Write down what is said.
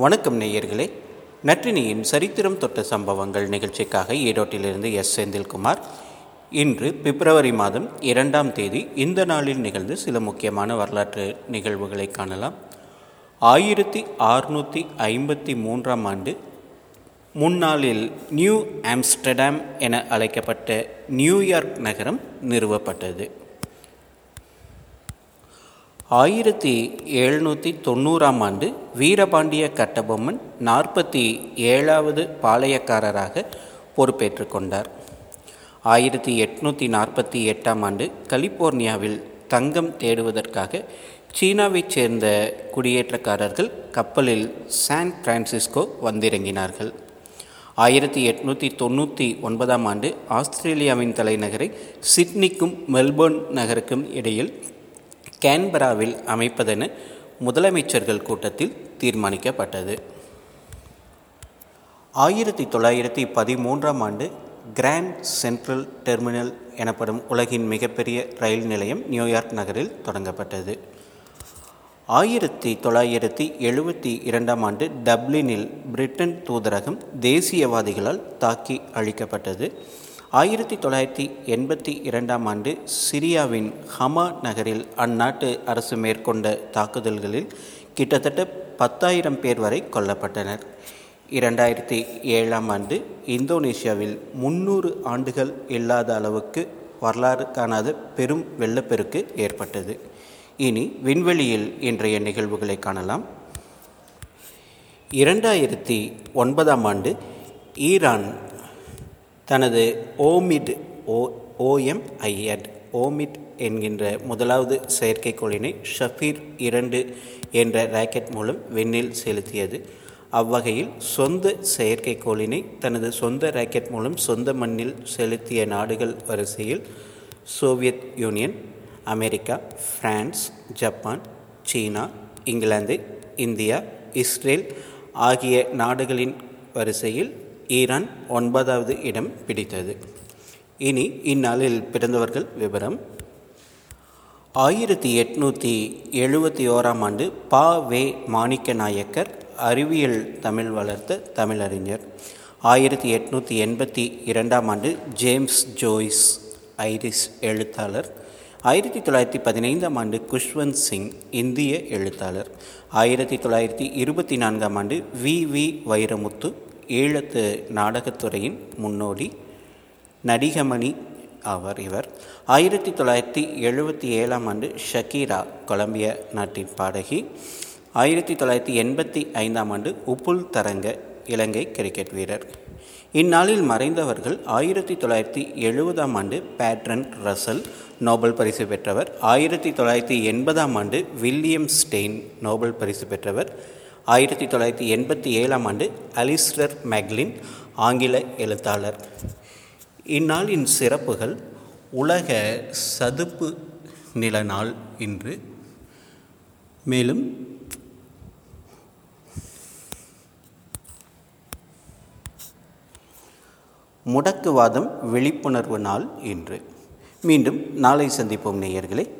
வணக்கம் நேயர்களே. நற்றினியின் சரித்திரம் தொட்ட சம்பவங்கள் நிகழ்ச்சிக்காக ஈரோட்டிலிருந்து எஸ். செந்தில்குமார். இன்று பிப்ரவரி மாதம் இரண்டாம் தேதி இந்த நாளில் நிகழ்ந்து சில முக்கியமான வரலாற்று நிகழ்வுகளை காணலாம். ஆயிரத்தி அறுநூற்றி ஐம்பத்தி மூன்றாம் ஆண்டு முன்னாளில் நியூ ஆம்ஸ்டர்டாம் என அழைக்கப்பட்ட நியூயார்க் நகரம் நிறுவப்பட்டது. ஆயிரத்தி எழுநூற்றி தொண்ணூறாம் ஆண்டு வீரபாண்டிய கட்டபொம்மன் நாற்பத்தி ஏழாவது பாளையக்காரராக பொறுப்பேற்று கொண்டார். ஆயிரத்தி எட்நூற்றி நாற்பத்தி எட்டாம் ஆண்டு கலிபோர்னியாவில் தங்கம் தேடுவதற்காக சீனாவைச் சேர்ந்த குடியேற்றக்காரர்கள் கப்பலில் சான் பிரான்சிஸ்கோ வந்திறங்கினார்கள். ஆயிரத்தி எட்நூற்றி தொண்ணூற்றி ஒன்பதாம் ஆண்டு ஆஸ்திரேலியாவின் தலைநகரை சிட்னிக்கும் மெல்போர்ன் நகருக்கும் இடையில் கேன்பராவில் அமைப்பதென முதலமைச்சர்கள் கூட்டத்தில் தீர்மானிக்கப்பட்டது. ஆயிரத்தி தொள்ளாயிரத்தி பதிமூன்றாம் ஆண்டு கிராண்ட் சென்ட்ரல் டெர்மினல் எனப்படும் உலகின் மிகப்பெரிய ரயில் நிலையம் நியூயார்க் நகரில் தொடங்கப்பட்டது. ஆயிரத்தி தொள்ளாயிரத்தி எழுபத்தி இரண்டாம் ஆண்டு டப்ளினில் பிரிட்டன் தூதரகம் தேசியவாதிகளால் தாக்கி அழிக்கப்பட்டது. ஆயிரத்தி தொள்ளாயிரத்தி எண்பத்தி இரண்டாம் ஆண்டு சிரியாவின் ஹமா நகரில் அந்நாட்டு அரசு மேற்கொண்ட தாக்குதல்களில் கிட்டத்தட்ட பத்தாயிரம் பேர் வரை கொல்லப்பட்டனர். இரண்டாயிரத்தி ஏழாம் ஆண்டு இந்தோனேஷியாவில் முன்னூறு ஆண்டுகள் இல்லாத அளவுக்கு வரலாறு காணாத பெரும் வெள்ளப்பெருக்கு ஏற்பட்டது. இனி விண்வெளியில் இன்றைய நிகழ்வுகளை காணலாம். இரண்டாயிரத்தி ஒன்பதாம் ஆண்டு ஈரான் தனது ஓமிட் ஓ ஓஎம்ஐஎட் ஓமிட் என்கின்ற முதலாவது செயற்கைக்கோளினை ஷஃபீர் இரண்டு என்ற ராக்கெட் மூலம் விண்ணில் செலுத்தியது. அவ்வகையில் சொந்த செயற்கைக்கோளினை தனது சொந்த ராக்கெட் மூலம் சொந்த மண்ணில் செலுத்திய நாடுகள் வரிசையில் Soviet Union America France Japan China England India Israel ஆகிய நாடுகளின் வரிசையில் ஈரான் ஒன்பதாவது இடம் பிடித்தது. இனி இந்நாளில் பிறந்தவர்கள் விவரம். ஆயிரத்தி எட்நூற்றி எழுபத்தி ஓராம் ஆண்டு பா. வே. மாணிக்க நாயக்கர் அறிவியல் தமிழ் வளர்த்த தமிழறிஞர். ஆயிரத்தி எட்நூற்றி எண்பத்தி இரண்டாம் ஆண்டு ஜேம்ஸ் ஜோய்ஸ் ஐரிஸ் எழுத்தாளர். ஆயிரத்தி தொள்ளாயிரத்தி பதினைந்தாம் ஆண்டு குஷ்வந்த் சிங் இந்திய எழுத்தாளர். ஆயிரத்தி தொள்ளாயிரத்தி இருபத்தி நான்காம் ஆண்டு வி. வி. வைரமுத்து ஈழத்து நாடகத்துறையின் முன்னோடி நடிகமணி ஆவார் இவர். ஆயிரத்தி தொள்ளாயிரத்தி எழுபத்தி ஏழாம் ஆண்டு ஷக்கீரா கொலம்பியா நாட்டின் பாடகி. ஆயிரத்தி தொள்ளாயிரத்தி எண்பத்தி ஐந்தாம் ஆண்டு உப்புல் தரங்க இலங்கை கிரிக்கெட் வீரர். இந்நாளில் மறைந்தவர்கள் ஆயிரத்தி தொள்ளாயிரத்தி எழுபதாம் ஆண்டு பேட்ரன் ரசல் நோபல் பரிசு பெற்றவர். ஆயிரத்தி தொள்ளாயிரத்தி எண்பதாம் ஆண்டு வில்லியம் ஸ்டெயின் நோபல் பரிசு பெற்றவர். ஆயிரத்தி தொள்ளாயிரத்தி எண்பத்தி ஏழாம் ஆண்டு அலிஸ்டர் மேக்லின் ஆங்கில எழுத்தாளர். இந்நாளின் சிறப்புகள் உலக சதுப்பு நில நாள் இன்று மேலும் முடக்குவாதம் விழிப்புணர்வு நாள் இன்று மீண்டும் நாளை சந்திப்போம் நேயர்களே.